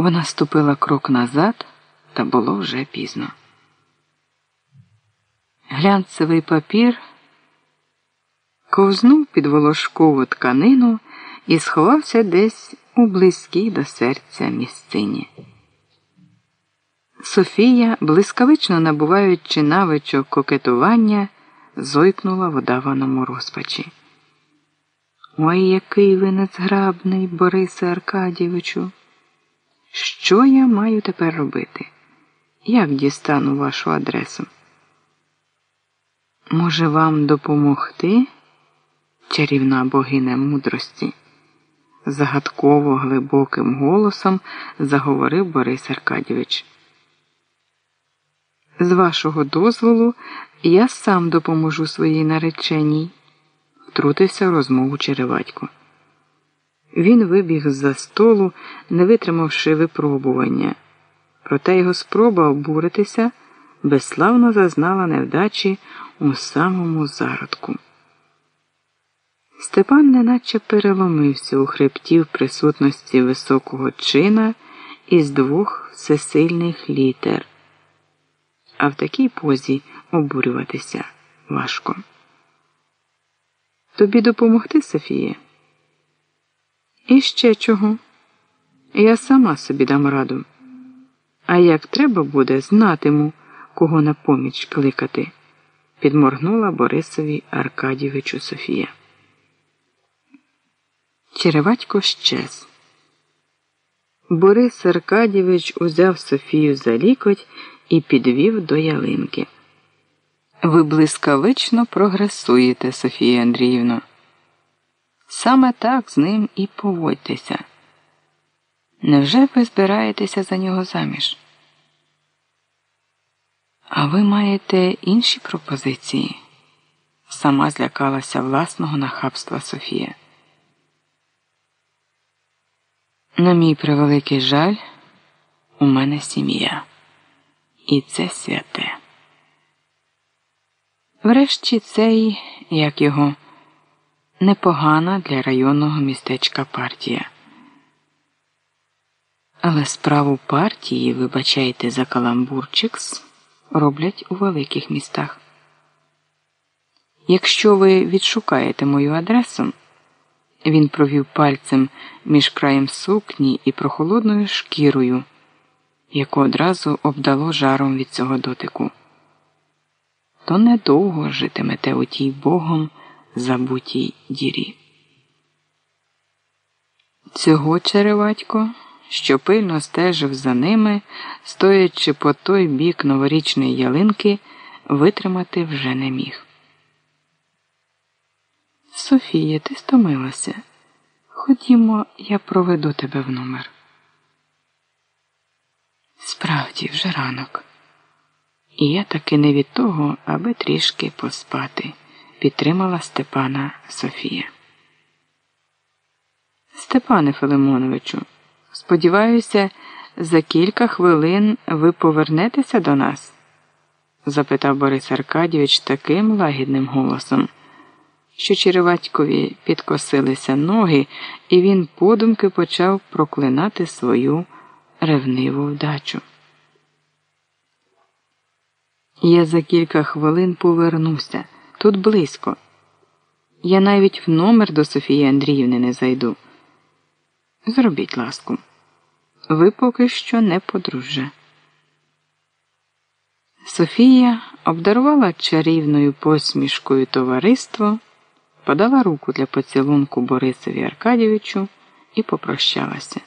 Вона ступила крок назад, та було вже пізно. Глянцевий папір ковзнув під волошкову тканину і сховався десь у близькій до серця місцині. Софія, блискавично набуваючи навичок кокетування, зойкнула в удаваному розпачі. Ой, який ви незграбний, Борисе Аркадійовичу. Що я маю тепер робити? Як дістану вашу адресу? Може, вам допомогти, чарівна богиня мудрості? загадково глибоким голосом заговорив Борис Аркадійович. З вашого дозволу я сам допоможу своїй нареченій, втрутився в розмову Череватько. Він вибіг з-за столу, не витримавши випробування, проте його спроба обуритися безславно зазнала невдачі у самому зародку. Степан неначе переломився у хребті в присутності високого чина із двох всесильних літер, а в такій позі обурюватися важко. Тобі допомогти, Софія? І ще чого? Я сама собі дам раду. А як треба буде, знатиму, кого на поміч кликати, підморгнула Борисові Аркадійовичу Софія. Череватько щез. Борис Аркадійович узяв Софію за лікоть і підвів до ялинки. Ви блискавично прогресуєте, Софія Андріївна. Саме так з ним і поводьтеся. Невже ви збираєтеся за нього заміж? А ви маєте інші пропозиції? Сама злякалася власного нахабства Софія. На мій превеликий жаль, у мене сім'я, і це святе. Врешті цей, як його, непогана для районного містечка партія. Але справу партії, вибачайте, за каламбурчикс, роблять у великих містах. Якщо ви відшукаєте мою адресу, він провів пальцем між краєм сукні і прохолодною шкірою, яку одразу обдало жаром від цього дотику. То недовго житимете у тій богом забутій дірі. Цього череватько, що пильно стежив за ними, стоячи по той бік новорічної ялинки, витримати вже не міг. Софія, ти стомилася. Ходімо, я проведу тебе в номер. Справді, вже ранок. І я таки не від того, аби трішки поспати, підтримала Степана Софія. Степане Филимоновичу, сподіваюся, за кілька хвилин ви повернетеся до нас? запитав Борис Аркадійович таким лагідним голосом що Череватькові підкосилися ноги, і він подумки почав проклинати свою ревниву вдачу. Я за кілька хвилин повернуся тут близько. Я навіть в номер до Софії Андріївни не зайду. Зробіть ласку. Ви поки що не подружжя. Софія обдарувала чарівною посмішкою товариство подала руку для поцілунку Борисові Аркадійовичу і попрощалася.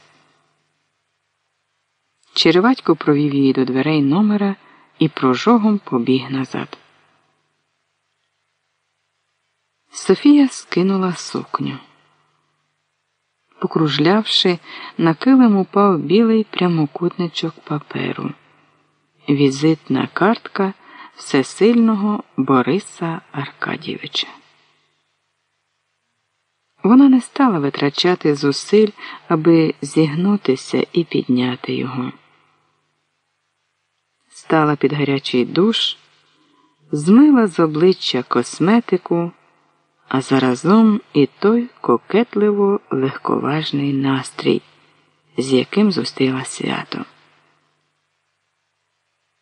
Череватько провів її до дверей номера і прожогом побіг назад. Софія скинула сукню. Покружлявши, на килим упав білий прямокутничок паперу. Візитна картка всесильного Бориса Аркадійовича. Вона не стала витрачати зусиль, аби зігнутися і підняти його. Стала під гарячий душ, змила з обличчя косметику, а заразом і той кокетливо легковажний настрій, з яким зустріла свято.